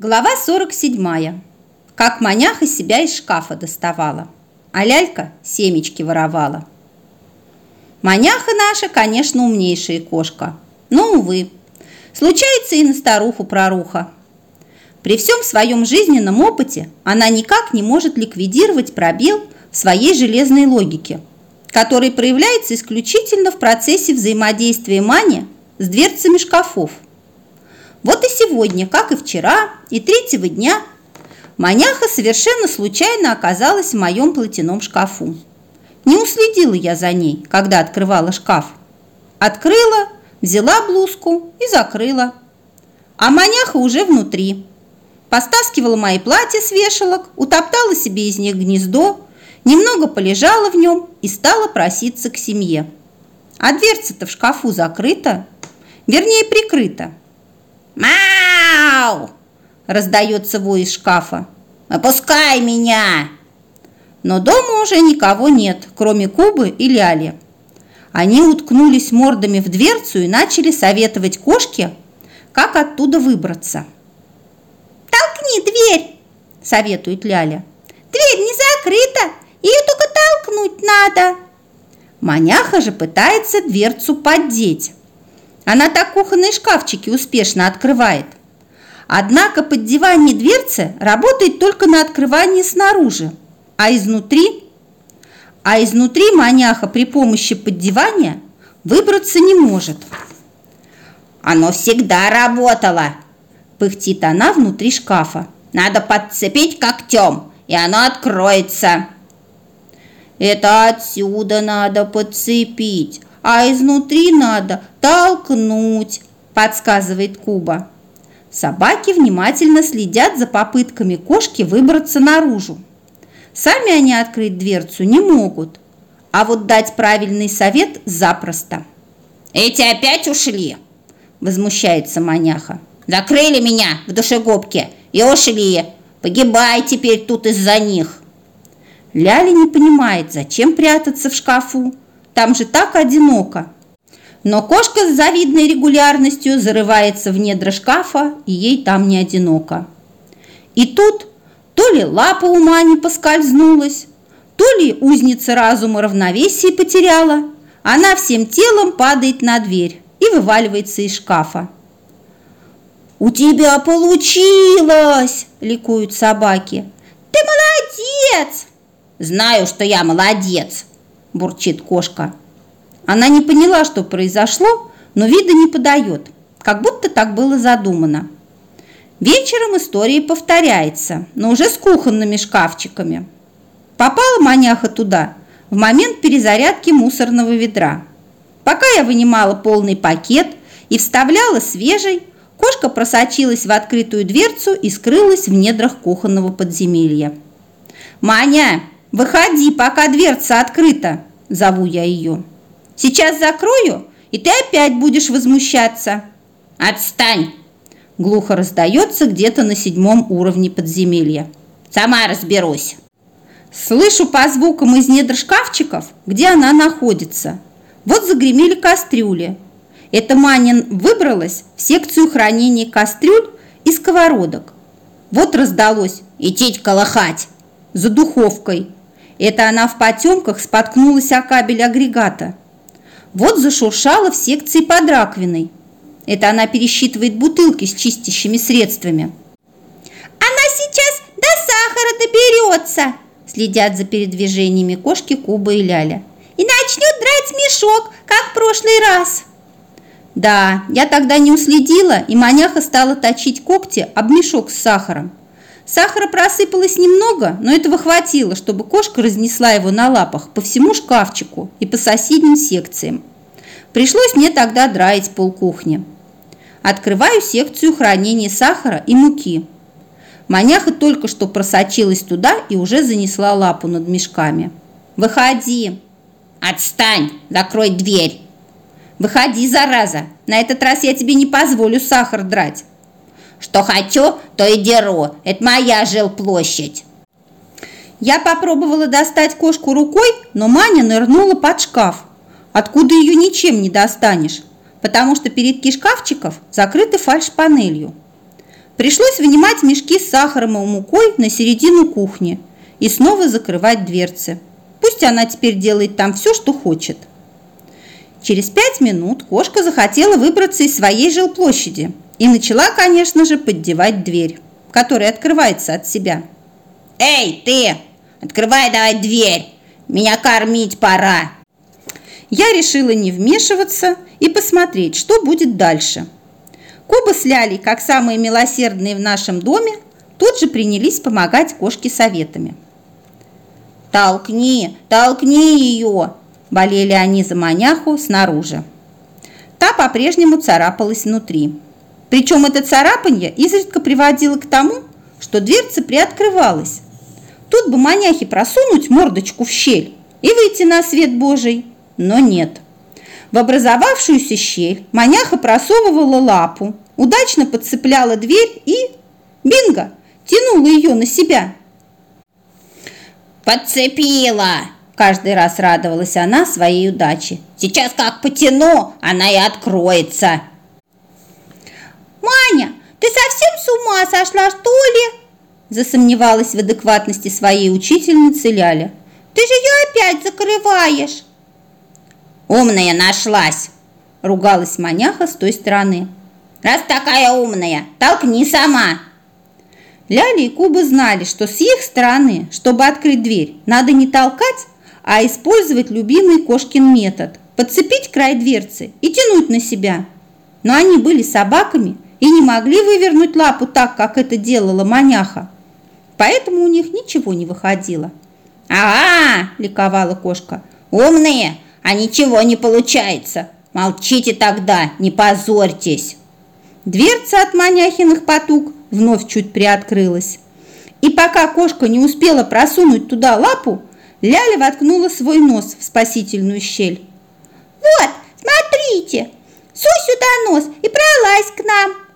Глава 47. Как маняха себя из шкафа доставала, а лялька семечки воровала. Маняха наша, конечно, умнейшая кошка, но, увы, случается и на старуху проруха. При всем своем жизненном опыте она никак не может ликвидировать пробел в своей железной логике, который проявляется исключительно в процессе взаимодействия мани с дверцами шкафов – вот и сегодня, как и вчера, и третьего дня, маняха совершенно случайно оказалась в моем платяном шкафу. Не уследила я за ней, когда открывала шкаф. Открыла, взяла блузку и закрыла. А маняха уже внутри. Постаскивала мои платья с вешалок, утоптала себе из них гнездо, немного полежала в нем и стала проситься к семье. А дверца-то в шкафу закрыта, вернее прикрыта. «Мау!» – раздается вой из шкафа. «Опускай меня!» Но дома уже никого нет, кроме Кубы и Ляли. Они уткнулись мордами в дверцу и начали советовать кошке, как оттуда выбраться. «Толкни дверь!» – советует Ляля. «Дверь не закрыта, ее только толкнуть надо!» Маняха же пытается дверцу поддеть. Она так кухонные шкафчики успешно открывает. Однако поддевание дверцы работает только на открывании снаружи, а изнутри... А изнутри маняха при помощи поддевания выбраться не может. «Оно всегда работало!» – пыхтит она внутри шкафа. «Надо подцепить когтем, и оно откроется!» «Это отсюда надо подцепить, а изнутри надо толкнуть, подсказывает Куба. Собаки внимательно следят за попытками кошки выбраться наружу. Сами они открыть дверцу не могут, а вот дать правильный совет запросто. «Эти опять ушли!» – возмущается маняха. «Закрыли меня в душегубке и ушли! Погибай теперь тут из-за них!» Ляля не понимает, зачем прятаться в шкафу, там же так одиноко. Но кошка с завидной регулярностью зарывается в недра шкафа, и ей там не одиноко. И тут то ли лапа ума не поскользнулась, то ли узница разума равновесие потеряла, она всем телом падает на дверь и вываливается из шкафа. «У тебя получилось!» – ликуют собаки. «Ты молодец!» «Знаю, что я молодец!» – бурчит кошка. Она не поняла, что произошло, но вида не подает, как будто так было задумано. Вечером история повторяется, но уже с кухонными шкафчиками. Попала маняха туда в момент перезарядки мусорного ведра. Пока я вынимала полный пакет и вставляла свежий, кошка просочилась в открытую дверцу и скрылась в недрах кухонного подземелья. «Маня, «Выходи, пока дверца открыта!» – зову я ее. «Сейчас закрою, и ты опять будешь возмущаться!» «Отстань!» – глухо раздается где-то на седьмом уровне подземелья. «Сама разберусь!» Слышу по звукам из недр шкафчиков, где она находится. Вот загремели кастрюли. Эта Манин выбралась в секцию хранения кастрюль и сковородок. Вот раздалось «Идти колыхать!» за духовкой – это она в потемках споткнулась о кабель агрегата. Вот зашуршала в секции под раковиной. Это она пересчитывает бутылки с чистящими средствами. «Она сейчас до сахара доберется!» Следят за передвижениями кошки Куба и Ляля. «И начнет драть мешок, как в прошлый раз!» Да, я тогда не уследила, и маняха стала точить когти об мешок с сахаром. Сахара просыпалось немного, но этого хватило, чтобы кошка разнесла его на лапах по всему шкафчику и по соседним секциям. Пришлось мне тогда драить полкухни. Открываю секцию хранения сахара и муки. Маняха только что просочилась туда и уже занесла лапу над мешками. «Выходи!» «Отстань! Закрой дверь!» «Выходи, зараза! На этот раз я тебе не позволю сахар драть!» Что хочу, то и деру. Это моя жилплощадь. Я попробовала достать кошку рукой, но Маня нырнула под шкаф, откуда ее ничем не достанешь, потому что передки шкафчиков закрыты фальш-панелью. Пришлось вынимать мешки с сахаром и мукой на середину кухни и снова закрывать дверцы. Пусть она теперь делает там все, что хочет. Через пять минут кошка захотела выбраться из своей жилплощади и начала, конечно же, поддевать дверь, которая открывается от себя. «Эй, ты! Открывай давай дверь! Меня кормить пора!» Я решила не вмешиваться и посмотреть, что будет дальше. Куба с Лялей, как самые милосердные в нашем доме, тут же принялись помогать кошке советами. «Толкни, толкни ее!» – болели они за маняху снаружи. Та по-прежнему царапалась внутри. Причем это царапанье изредка приводило к тому, что дверца приоткрывалась. Тут бы маняхе просунуть мордочку в щель и выйти на свет Божий, но нет. В образовавшуюся щель маняха просовывала лапу, удачно подцепляла дверь и, бинго, тянула ее на себя. «Подцепила!» Каждый раз радовалась она своей удаче. «Сейчас как потяну, она и откроется!» «Маня, ты совсем с ума сошла, что ли?» Засомневалась в адекватности своей учительницы Ляля. «Ты же ее опять закрываешь!» «Умная нашлась!» Ругалась маняха с той стороны. «Раз такая умная, толкни сама!» Ляля и Куба знали, что с их стороны, чтобы открыть дверь, надо не толкать, а использовать любимый кошкин метод – подцепить край дверцы и тянуть на себя. Но они были собаками и не могли вывернуть лапу так, как это делала маняха. Поэтому у них ничего не выходило. «Ага!» – ликовала кошка. «Умные, а ничего не получается. Молчите тогда, не позорьтесь!» Дверца от маняхиных потуг вновь чуть приоткрылась. И пока кошка не успела просунуть туда лапу, Ляля воткнула свой нос в спасительную щель. «Вот, смотрите! Суй сюда нос и пролазь к нам!»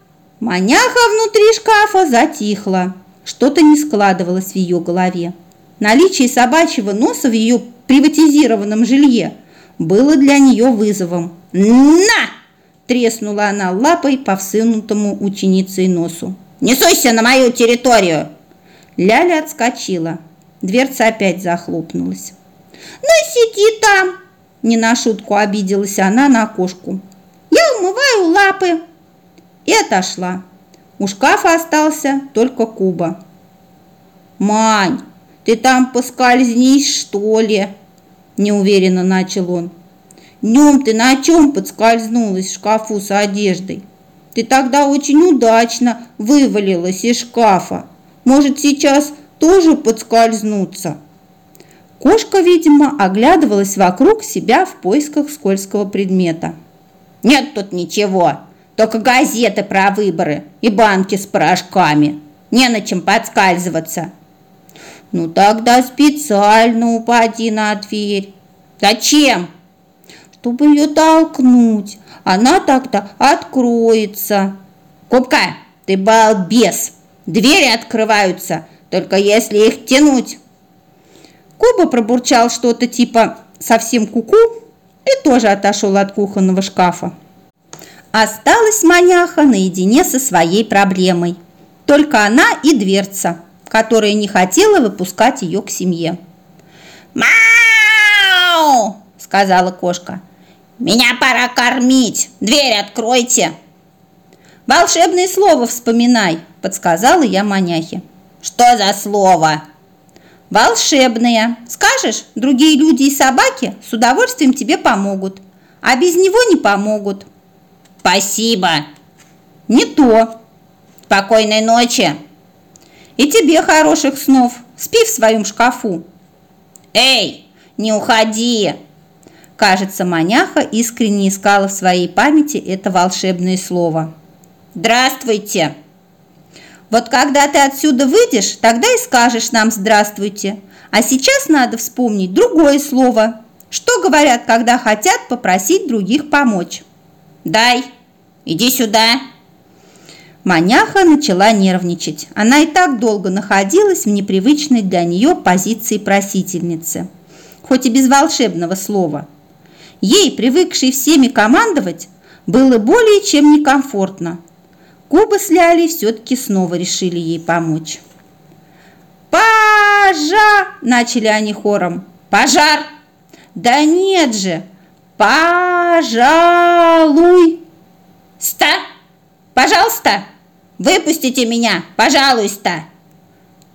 Маняха внутри шкафа затихла. Что-то не складывалось в ее голове. Наличие собачьего носа в ее приватизированном жилье было для нее вызовом. «На!» – треснула она лапой по всынутому ученицей носу. «Не суйся на мою территорию!» Ляля отскочила. Дверца опять захлопнулась. «Ну сиди там!» Не на шутку обиделась она на кошку. «Я умываю лапы!» И отошла. У шкафа остался только Куба. «Мань, ты там поскользнись, что ли?» Неуверенно начал он. Днем ты на чем подскользнулась в шкафу с одеждой? Ты тогда очень удачно вывалилась из шкафа. Может, сейчас тоже подскользнуться?» Кошка, видимо, оглядывалась вокруг себя в поисках скользкого предмета. «Нет тут ничего, только газеты про выборы и банки с порошками. Не на чем подскальзываться». «Ну тогда специально упади на дверь». «Зачем?» «Чтобы ее толкнуть, она тогда откроется». «Кубка, ты балбес! Двери открываются, только если их тянуть. Куба пробурчал что-то типа «совсем куку» -ку", и тоже отошел от кухонного шкафа. Осталась маняха наедине со своей проблемой. Только она и дверца, которая не хотела выпускать ее к семье. «Мяу!» – сказала кошка. «Меня пора кормить! Дверь откройте!» «Волшебное слово вспоминай!» – подсказала я маняхе. Что за слово? Волшебное. Скажешь, другие люди и собаки с удовольствием тебе помогут, а без него не помогут. Спасибо. Не то. Спокойной ночи. И тебе хороших снов. Спи в своем шкафу. Эй, не уходи. Кажется, маняха искренне искала в своей памяти это волшебное слово. Здравствуйте. Вот когда ты отсюда выйдешь, тогда и скажешь нам «здравствуйте». А сейчас надо вспомнить другое слово. Что говорят, когда хотят попросить других помочь? «Дай, иди сюда». Маняха начала нервничать. Она и так долго находилась в непривычной для нее позиции просительницы, хоть и без волшебного слова. Ей, привыкшей всеми командовать, было более чем некомфортно – Куба с Лялей все-таки снова решили ей помочь. «Пожар!» – начали они хором. «Пожар!» «Да нет же! Пожалуй!» «Ста! Пожалуйста! Выпустите меня, пожалуйста!»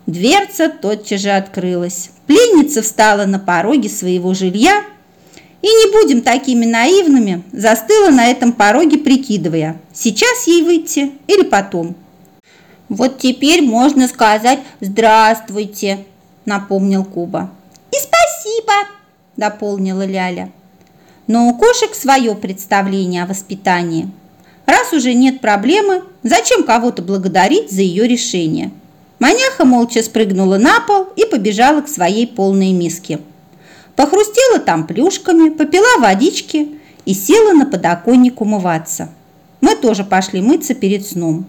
Дверца тотчас же открылась. Пленница встала на пороге своего жилья и, не будем такими наивными, застыла на этом пороге, прикидывая, сейчас ей выйти или потом. «Вот теперь можно сказать «здравствуйте», — напомнил Куба. «И спасибо», — дополнила Ляля. Но у кошек свое представление о воспитании. Раз уже нет проблемы, зачем кого-то благодарить за ее решение? Маняха молча спрыгнула на пол и побежала к своей полной миске. Похрустела там плюшками, попила водички и села на подоконник умываться. Мы тоже пошли мыться перед сном.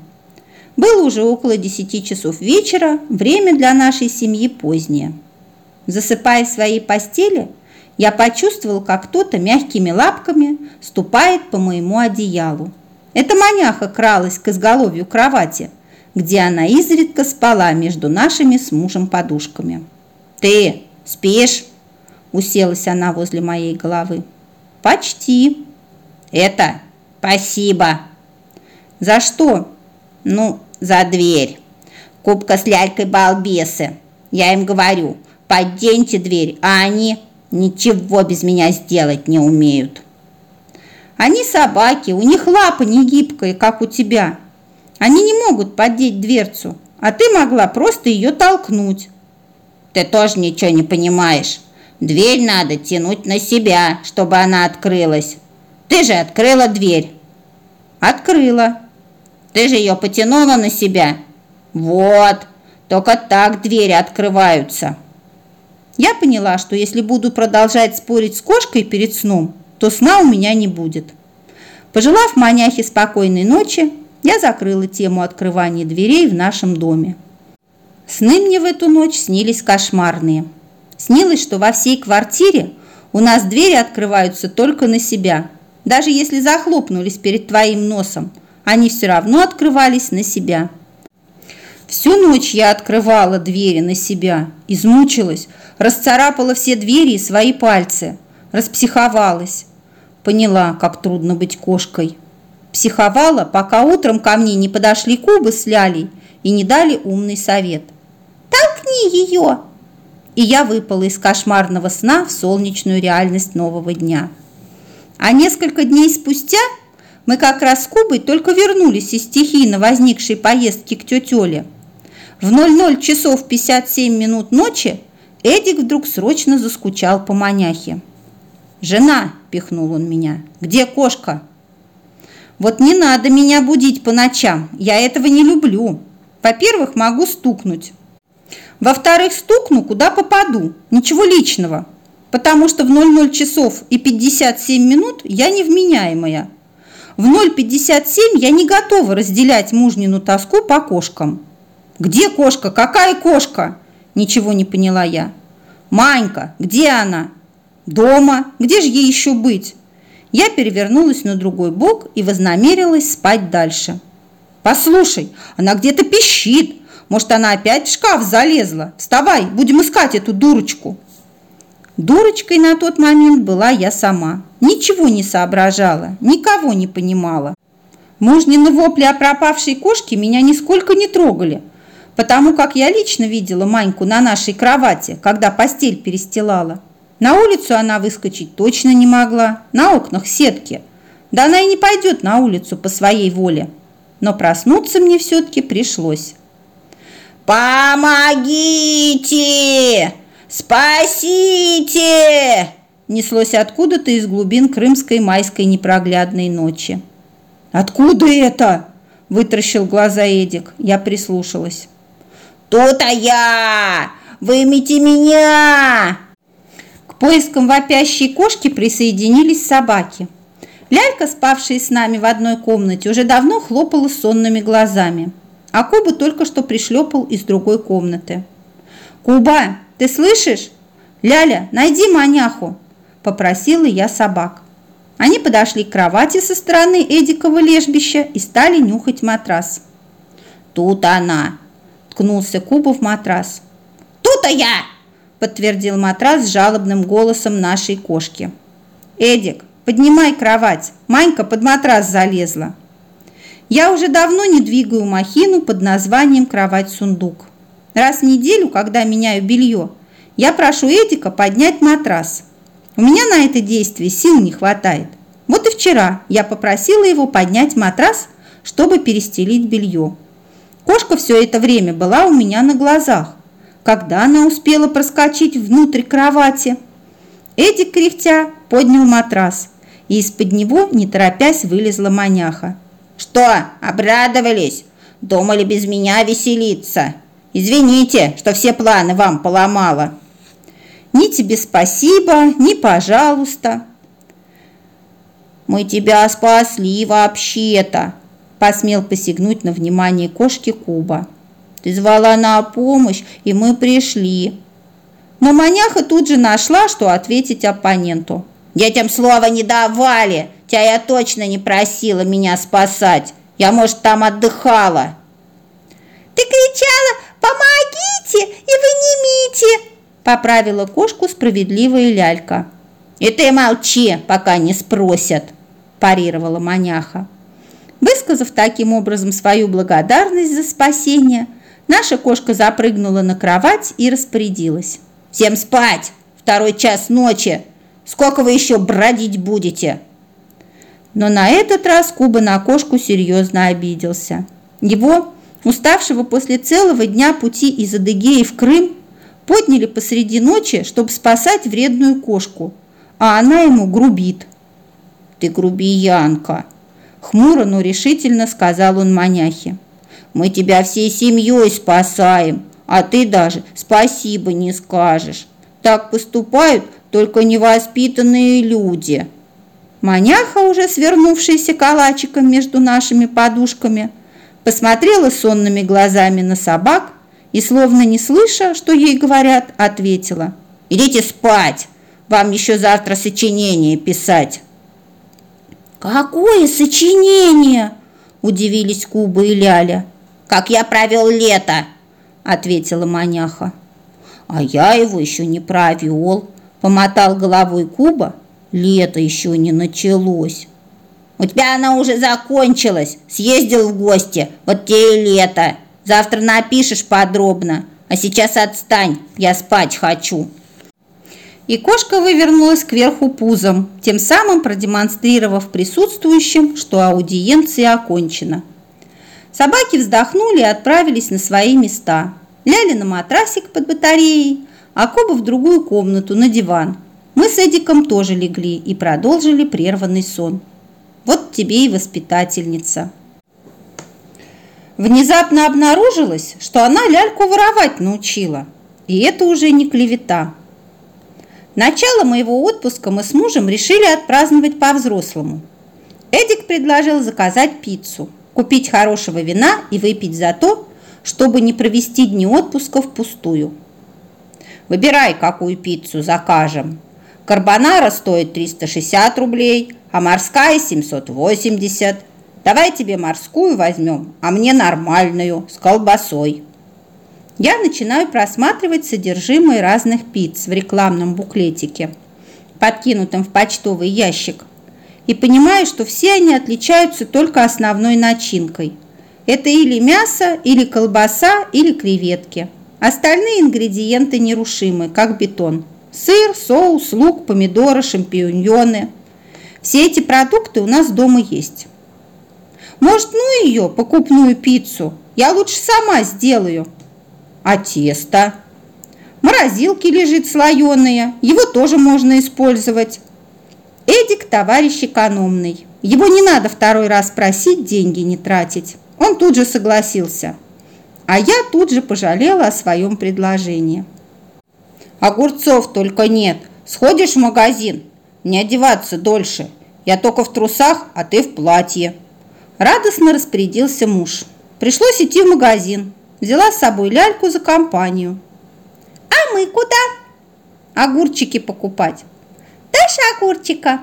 Было уже около десяти часов вечера, время для нашей семьи позднее. Засыпая в своей постели, я почувствовал, как кто-то мягкими лапками ступает по моему одеялу. Эта маняха кралась к изголовью кровати – где она изредка спала между нашими с мужем подушками. «Ты спишь?» – уселась она возле моей головы. «Почти». «Это спасибо». «За что?» «Ну, за дверь. Кубка с лялькой балбесы. Я им говорю, подденьте дверь, а они ничего без меня сделать не умеют». «Они собаки, у них лапа не гибкая, как у тебя. Они не могут поддеть дверцу, а ты могла просто ее толкнуть. Ты тоже ничего не понимаешь. Дверь надо тянуть на себя, чтобы она открылась. Ты же открыла дверь. Открыла. Ты же ее потянула на себя. Вот, только так двери открываются. Я поняла, что если буду продолжать спорить с кошкой перед сном, то сна у меня не будет. Пожелав маняхе спокойной ночи, я закрыла тему открывания дверей в нашем доме. Сны мне в эту ночь снились кошмарные. Снилось, что во всей квартире у нас двери открываются только на себя. Даже если захлопнулись перед твоим носом, они все равно открывались на себя. Всю ночь я открывала двери на себя, измучилась, расцарапала все двери и свои пальцы, распсиховалась. Поняла, как трудно быть кошкой. Психовала, пока утром ко мне не подошли Кубы с Лялей и не дали умный совет. «Толкни ее!» И я выпала из кошмарного сна в солнечную реальность нового дня. А несколько дней спустя мы как раз с Кубой только вернулись из стихийно возникшей поездки к тете Оле. В 00 часов 57 минут ночи Эдик вдруг срочно заскучал по маняхе. «Жена!» – пихнул он меня. «Где кошка?» Вот не надо меня будить по ночам, я этого не люблю. Во-первых, могу стукнуть. Во-вторых, стукну, куда попаду, ничего личного, потому что в 00 часов и 57 минут я невменяемая. В 0,57 я не готова разделять мужнину тоску по кошкам. Где кошка? Какая кошка? Ничего не поняла я. Манька, где она? Дома. Где же ей еще быть? Я перевернулась на другой бок и вознамерилась спать дальше. «Послушай, она где-то пищит. Может, она опять в шкаф залезла? Вставай, будем искать эту дурочку!» Дурочкой на тот момент была я сама. Ничего не соображала, никого не понимала. Мужнины вопли о пропавшей кошке меня нисколько не трогали, потому как я лично видела Маньку на нашей кровати, когда постель перестилала. На улицу она выскочить точно не могла, на окнах сетки. Да она и не пойдет на улицу по своей воле. Но проснуться мне все-таки пришлось. «Помогите! Спасите!» Неслось откуда-то из глубин крымской майской непроглядной ночи. «Откуда это?» – вытращил глаза Эдик. Я прислушалась. «Тут-то я! Вымите меня!» поискам вопящей кошки присоединились собаки. Лялька, спавшая с нами в одной комнате, уже давно хлопала сонными глазами, а Куба только что пришлепал из другой комнаты. «Куба, ты слышишь? Ляля, найди маняху!» – попросила я собак. Они подошли к кровати со стороны Эдикова лежбища и стали нюхать матрас. «Тут она!» – ткнулся Куба в матрас. «Тут-то я!» – подтвердил матрас жалобным голосом нашей кошки. «Эдик, поднимай кровать, Манька под матрас залезла». Я уже давно не двигаю махину под названием «Кровать-сундук». Раз в неделю, когда меняю белье, я прошу Эдика поднять матрас. У меня на это действие сил не хватает. Вот и вчера я попросила его поднять матрас, чтобы перестелить белье. Кошка все это время была у меня на глазах. Когда она успела проскочить внутрь кровати? Эдик, кряхтя, поднял матрас, и из-под него, не торопясь, вылезла маняха. «Что, обрадовались? Думали без меня веселиться? Извините, что все планы вам поломала». «Ни тебе спасибо, ни пожалуйста». «Мы тебя спасли вообще-то», – посмел посягнуть на внимание кошки Куба. «Ты звала на помощь, и мы пришли». Но маняха тут же нашла, что ответить оппоненту. «Детям слова не давали, тебя я точно не просила меня спасать. Я, может, там отдыхала». «Ты кричала, помогите и вынимите!» Поправила кошку справедливая лялька. «И ты молчи, пока не спросят!» парировала маняха. Высказав таким образом свою благодарность за спасение, наша кошка запрыгнула на кровать и распорядилась. «Всем спать! Второй час ночи! Сколько вы еще бродить будете?» Но на этот раз Куба на кошку серьезно обиделся. Его, уставшего после целого дня пути из Адыгеи в Крым, подняли посреди ночи, чтобы спасать вредную кошку, а она ему грубит. «Ты грубиянка!» Хмуро, но решительно сказал он маняхе. «Мы тебя всей семьей спасаем, а ты даже спасибо не скажешь. Так поступают только невоспитанные люди». Маняха, уже свернувшаяся калачиком между нашими подушками, посмотрела сонными глазами на собак и, словно не слыша, что ей говорят, ответила. «Идите спать, вам еще завтра сочинение писать». «Какое сочинение?» – удивились Куба и Ляля. «Как я провел лето!» – ответила маняха. «А я его еще не провел», – помотал головой Куба. «Лето еще не началось». «У тебя оно уже закончилось. Съездил в гости. Вот тебе и лето. Завтра напишешь подробно. А сейчас отстань. Я спать хочу» и кошка вывернулась кверху пузом, тем самым продемонстрировав присутствующим, что аудиенция окончена. Собаки вздохнули и отправились на свои места. Ляли на матрасик под батареей, а Коба в другую комнату, на диван. Мы с Эдиком тоже легли и продолжили прерванный сон. Вот тебе и воспитательница. Внезапно обнаружилось, что она ляльку воровать научила. И это уже не клевета. Начало моего отпуска мы с мужем решили отпраздновать по-взрослому. Эдик предложил заказать пиццу, купить хорошего вина и выпить за то, чтобы не провести дни отпуска впустую. Выбирай, какую пиццу закажем. Карбонара стоит 360 рублей, а морская 780. Давай тебе морскую возьмем, а мне нормальную, с колбасой я начинаю просматривать содержимое разных пиц в рекламном буклетике, подкинутом в почтовый ящик, и понимаю, что все они отличаются только основной начинкой. Это или мясо, или колбаса, или креветки. Остальные ингредиенты нерушимы, как бетон. Сыр, соус, лук, помидоры, шампиньоны. Все эти продукты у нас дома есть. Может, ну ее, покупную пиццу? Я лучше сама сделаю – а тесто? В морозилке лежит слоеное, его тоже можно использовать. Эдик товарищ экономный. Его не надо второй раз просить деньги не тратить. Он тут же согласился. А я тут же пожалела о своем предложении. Огурцов только нет. Сходишь в магазин? Не одеваться дольше. Я только в трусах, а ты в платье. Радостно распорядился муж. Пришлось идти в магазин. Взяла с собой ляльку за компанию. «А мы куда?» «Огурчики покупать». «Дашь огурчика?»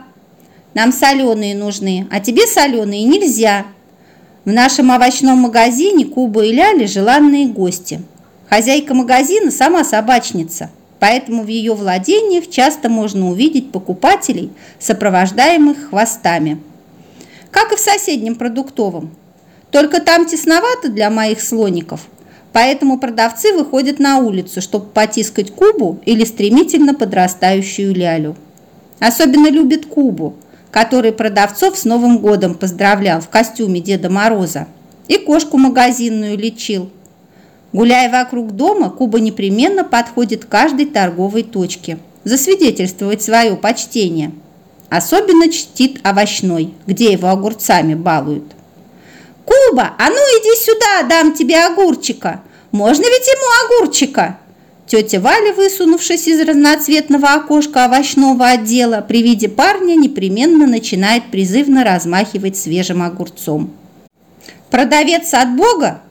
Нам соленые нужны, а тебе соленые нельзя. В нашем овощном магазине Куба и Ляли желанные гости. Хозяйка магазина сама собачница, поэтому в ее владениях часто можно увидеть покупателей, сопровождаемых хвостами. Как и в соседнем продуктовом. Только там тесновато для моих слоников, поэтому продавцы выходят на улицу, чтобы потискать Кубу или стремительно подрастающую Лялю. Особенно любит Кубу – который продавцов с Новым годом поздравлял в костюме Деда Мороза, и кошку магазинную лечил. Гуляя вокруг дома, Куба непременно подходит к каждой торговой точке, засвидетельствовать свое почтение. Особенно чтит овощной, где его огурцами балуют. «Куба, а ну иди сюда, дам тебе огурчика! Можно ведь ему огурчика?» Тетя Валя, высунувшись из разноцветного окошка овощного отдела, при виде парня непременно начинает призывно размахивать свежим огурцом. Продавец от Бога,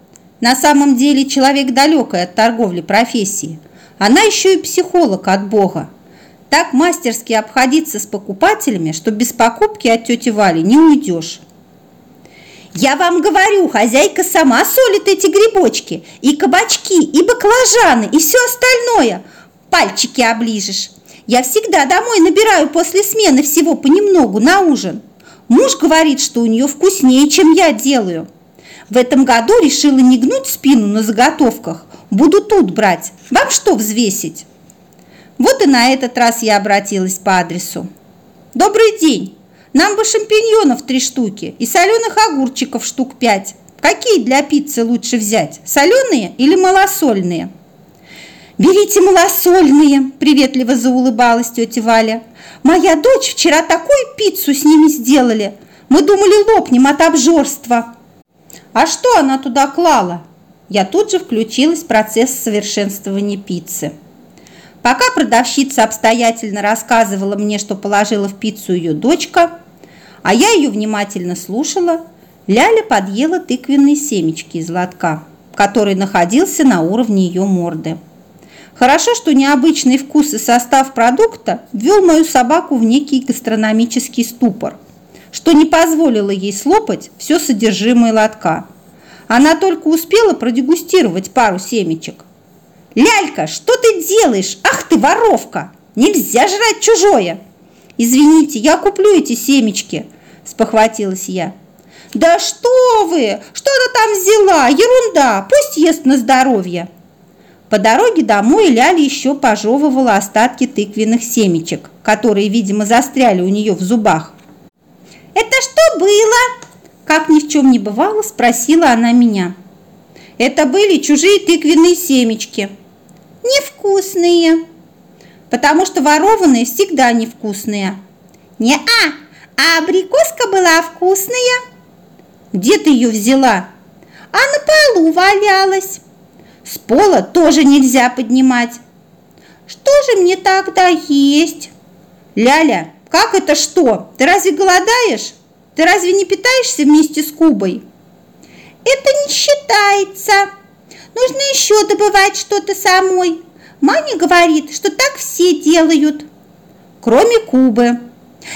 на самом деле человек далекой от торговли профессии, она еще и психолог от Бога. Так мастерски обходиться с покупателями, что без покупки от тети Вали не уйдешь. Я вам говорю, хозяйка сама солит эти грибочки, и кабачки, и баклажаны, и все остальное. Пальчики оближешь. Я всегда домой набираю после смены всего понемногу на ужин. Муж говорит, что у нее вкуснее, чем я делаю. В этом году решила не гнуть спину на заготовках. Буду тут брать. Вам что взвесить? Вот и на этот раз я обратилась по адресу. Добрый день. Нам бы шампиньонов три штуки и соленых огурчиков штук пять. Какие для пиццы лучше взять, соленые или малосольные? «Берите малосольные», – приветливо заулыбалась тетя Валя. «Моя дочь вчера такую пиццу с ними сделали. Мы думали, лопнем от обжорства». «А что она туда клала?» Я тут же включилась в процесс совершенствования пиццы. Пока продавщица обстоятельно рассказывала мне, что положила в пиццу ее дочка, а я ее внимательно слушала. Ляля подъела тыквенные семечки из лотка, который находился на уровне ее морды. Хорошо, что необычный вкус и состав продукта ввел мою собаку в некий гастрономический ступор, что не позволило ей слопать все содержимое лотка. Она только успела продегустировать пару семечек. «Лялька, что ты делаешь? Ах ты, воровка! Нельзя жрать чужое!» «Извините, я куплю эти семечки», – спохватилась я. «Да что вы! Что она там взяла? Ерунда! Пусть ест на здоровье!» По дороге домой Ляля еще пожевывала остатки тыквенных семечек, которые, видимо, застряли у нее в зубах. «Это что было?» Как ни в чем не бывало, спросила она меня. «Это были чужие тыквенные семечки». «Невкусные», потому что ворованные всегда невкусные. Не-а, а абрикоска была вкусная. Где ты ее взяла? А на полу валялась. С пола тоже нельзя поднимать. Что же мне тогда есть? Ляля, как это что? Ты разве голодаешь? Ты разве не питаешься вместе с Кубой? Это не считается. Нужно еще добывать что-то самой. Маня говорит, что так все делают, кроме Кубы.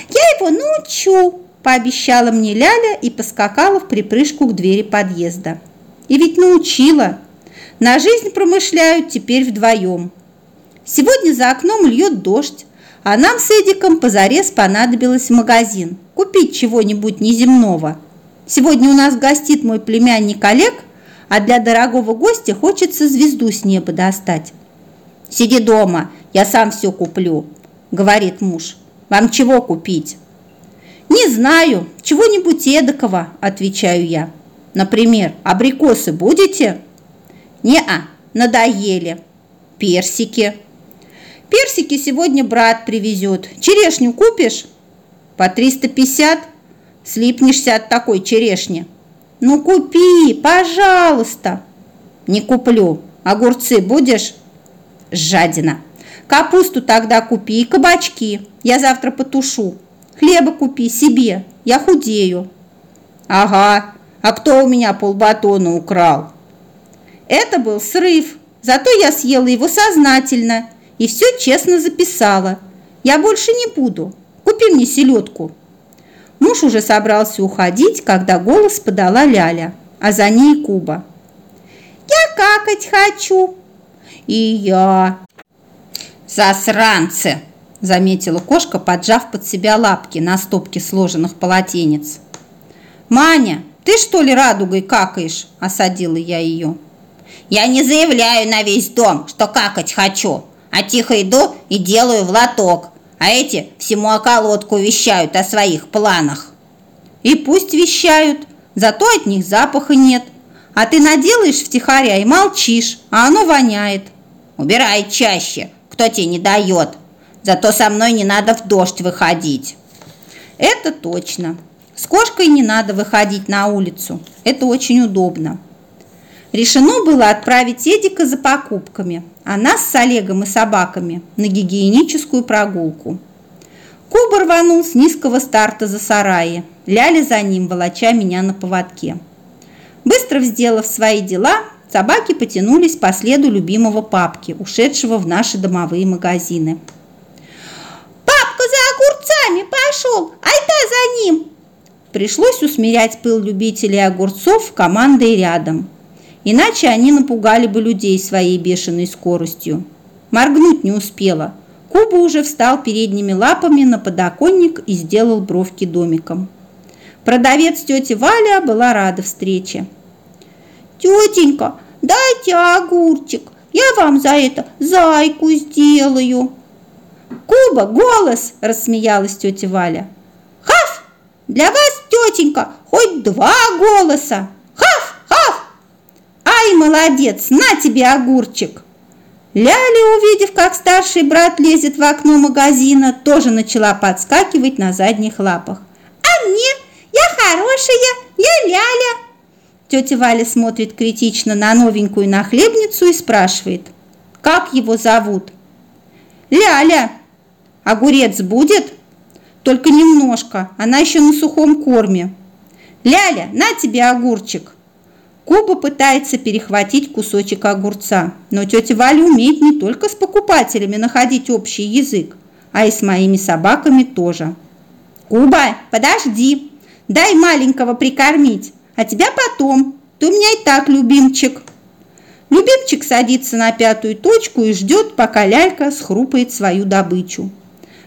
Я его научу, пообещала мне Ляля и поскакала в припрыжку к двери подъезда. И ведь научила. На жизнь промышляют теперь вдвоем. Сегодня за окном льет дождь, а нам с Эдиком позарез понадобилось в магазин купить чего-нибудь неземного. Сегодня у нас гостит мой племянник Олег, а для дорогого гостя хочется звезду с неба достать. «Сиди дома, я сам все куплю», – говорит муж. «Вам чего купить?» «Не знаю, чего-нибудь эдакого», – отвечаю я. «Например, абрикосы будете?» «Не-а, надоели». «Персики». «Персики сегодня брат привезет. Черешню купишь?» «По 350?» «Слипнешься от такой черешни». «Ну купи, пожалуйста». «Не куплю. Огурцы будешь?» жадина. Капусту тогда купи и кабачки, я завтра потушу. Хлеба купи себе, я худею. Ага, а кто у меня полбатона украл? Это был срыв, зато я съела его сознательно и все честно записала. Я больше не буду. Купи мне селедку. Муж уже собрался уходить, когда голос подала Ляля, а за ней Куба. «Я какать хочу!» «И я!» «Засранцы!» – заметила кошка, поджав под себя лапки на стопке сложенных полотенец. «Маня, ты что ли радугой какаешь?» – осадила я ее. «Я не заявляю на весь дом, что какать хочу, а тихо иду и делаю в лоток, а эти всему околотку вещают о своих планах». «И пусть вещают, зато от них запаха нет, а ты наделаешь втихаря и молчишь, а оно воняет». «Убирай чаще, кто тебе не дает, зато со мной не надо в дождь выходить». «Это точно». С кошкой не надо выходить на улицу. Это очень удобно. Решено было отправить Эдика за покупками, а нас с Олегом и собаками на гигиеническую прогулку. Куба рванул с низкого старта за сараи, ляли за ним, волоча меня на поводке. Быстро сделав свои дела, собаки потянулись по следу любимого папки, ушедшего в наши домовые магазины. «Папка за огурцами пошел! Айда за ним!» Пришлось усмирять пыл любителей огурцов командой рядом. Иначе они напугали бы людей своей бешеной скоростью. Моргнуть не успела. Куба уже встал передними лапами на подоконник и сделал бровки домиком. Продавец тети Валя была рада встрече. «Тетенька, дайте огурчик, я вам за это зайку сделаю». «Куба, голос!» – рассмеялась тетя Валя. Для вас, тетенька, хоть два голоса. Хав, хав! Ай, молодец, на тебе огурчик. Ляля, увидев, как старший брат лезет в окно магазина, тоже начала подскакивать на задних лапах. А мне? Я хорошая, я Ляля. Тетя Валя смотрит критично на новенькую нахлебницу и спрашивает, как его зовут? Ляля, огурец будет? только немножко, она еще на сухом корме. Ляля, на тебе огурчик. Куба пытается перехватить кусочек огурца, но тетя Валя умеет не только с покупателями находить общий язык, а и с моими собаками тоже. Куба, подожди, дай маленького прикормить, а тебя потом, ты у меня и так любимчик. Любимчик садится на пятую точку и ждет, пока лялька схрупает свою добычу.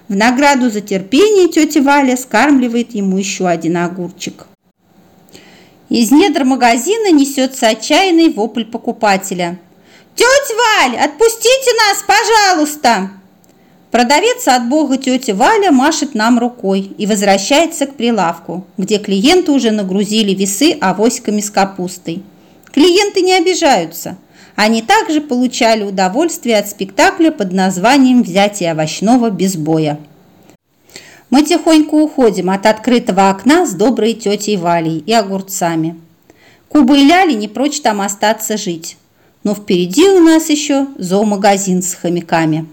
В награду за терпение тетя Валя скармливает ему еще один огурчик. Из недр магазина несется отчаянный вопль покупателя. «Тетя Валь, отпустите нас, пожалуйста!» Продавец от бога тетя Валя машет нам рукой и возвращается к прилавку, где клиенты уже нагрузили весы авоськами с капустой. Клиенты не обижаются – они также получали удовольствие от спектакля под названием «Взятие овощного без боя». Мы тихонько уходим от открытого окна с доброй тетей Валей и огурцами. Куба и Ляли не прочь там остаться жить. Но впереди у нас еще зоомагазин с хомяками.